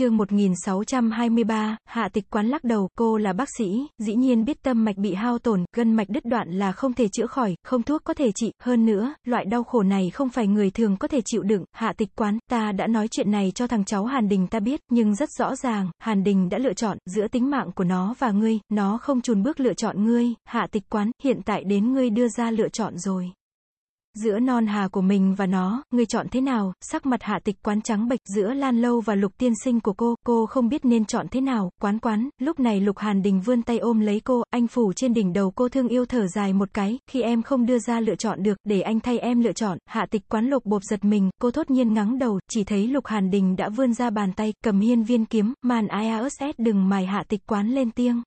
chương 1623, hạ tịch quán lắc đầu, cô là bác sĩ, dĩ nhiên biết tâm mạch bị hao tổn, gân mạch đứt đoạn là không thể chữa khỏi, không thuốc có thể trị, hơn nữa, loại đau khổ này không phải người thường có thể chịu đựng, hạ tịch quán, ta đã nói chuyện này cho thằng cháu Hàn Đình ta biết, nhưng rất rõ ràng, Hàn Đình đã lựa chọn, giữa tính mạng của nó và ngươi, nó không chùn bước lựa chọn ngươi, hạ tịch quán, hiện tại đến ngươi đưa ra lựa chọn rồi. Giữa non hà của mình và nó, người chọn thế nào, sắc mặt hạ tịch quán trắng bệch, giữa Lan Lâu và Lục Tiên Sinh của cô, cô không biết nên chọn thế nào, quán quán, lúc này Lục Hàn Đình vươn tay ôm lấy cô, anh phủ trên đỉnh đầu cô thương yêu thở dài một cái, khi em không đưa ra lựa chọn được, để anh thay em lựa chọn, hạ tịch quán lục bộp giật mình, cô thốt nhiên ngắng đầu, chỉ thấy Lục Hàn Đình đã vươn ra bàn tay, cầm hiên viên kiếm, màn IASS đừng mài hạ tịch quán lên tiếng.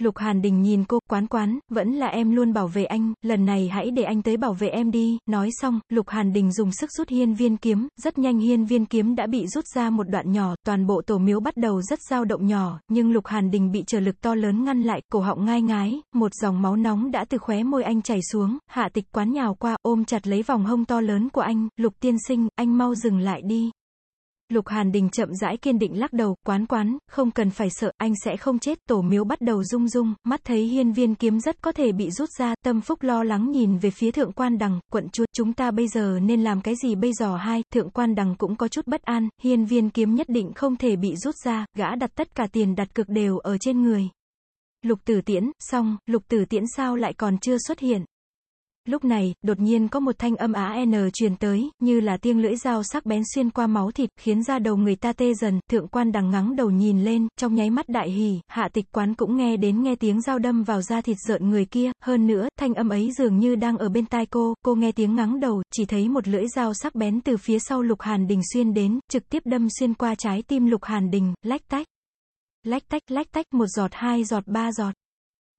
Lục Hàn Đình nhìn cô, quán quán, vẫn là em luôn bảo vệ anh, lần này hãy để anh tới bảo vệ em đi, nói xong, Lục Hàn Đình dùng sức rút hiên viên kiếm, rất nhanh hiên viên kiếm đã bị rút ra một đoạn nhỏ, toàn bộ tổ miếu bắt đầu rất dao động nhỏ, nhưng Lục Hàn Đình bị trở lực to lớn ngăn lại, cổ họng ngai ngái, một dòng máu nóng đã từ khóe môi anh chảy xuống, hạ tịch quán nhào qua, ôm chặt lấy vòng hông to lớn của anh, Lục tiên sinh, anh mau dừng lại đi. Lục Hàn Đình chậm rãi kiên định lắc đầu, quán quán, không cần phải sợ, anh sẽ không chết, tổ miếu bắt đầu rung rung, mắt thấy hiên viên kiếm rất có thể bị rút ra, tâm phúc lo lắng nhìn về phía thượng quan đằng, quận chúa, chúng ta bây giờ nên làm cái gì bây giờ hai, thượng quan đằng cũng có chút bất an, hiên viên kiếm nhất định không thể bị rút ra, gã đặt tất cả tiền đặt cực đều ở trên người. Lục tử tiễn, xong, lục tử tiễn sao lại còn chưa xuất hiện. Lúc này, đột nhiên có một thanh âm á n truyền tới, như là tiếng lưỡi dao sắc bén xuyên qua máu thịt, khiến da đầu người ta tê dần, thượng quan đằng ngắng đầu nhìn lên, trong nháy mắt đại hỉ, hạ tịch quán cũng nghe đến nghe tiếng dao đâm vào da thịt rợn người kia, hơn nữa, thanh âm ấy dường như đang ở bên tai cô, cô nghe tiếng ngắng đầu, chỉ thấy một lưỡi dao sắc bén từ phía sau lục hàn đình xuyên đến, trực tiếp đâm xuyên qua trái tim lục hàn đình, lách tách. Lách tách, lách tách, một giọt hai giọt ba giọt.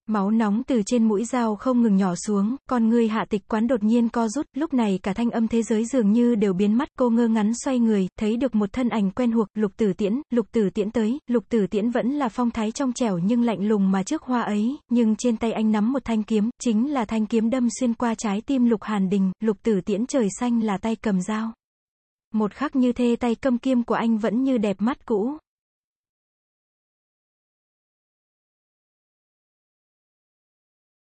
Máu nóng từ trên mũi dao không ngừng nhỏ xuống, con người hạ tịch quán đột nhiên co rút, lúc này cả thanh âm thế giới dường như đều biến mất, cô ngơ ngắn xoay người, thấy được một thân ảnh quen thuộc, lục tử tiễn, lục tử tiễn tới, lục tử tiễn vẫn là phong thái trong trẻo nhưng lạnh lùng mà trước hoa ấy, nhưng trên tay anh nắm một thanh kiếm, chính là thanh kiếm đâm xuyên qua trái tim lục hàn đình, lục tử tiễn trời xanh là tay cầm dao. Một khắc như thê tay cầm kiếm của anh vẫn như đẹp mắt cũ.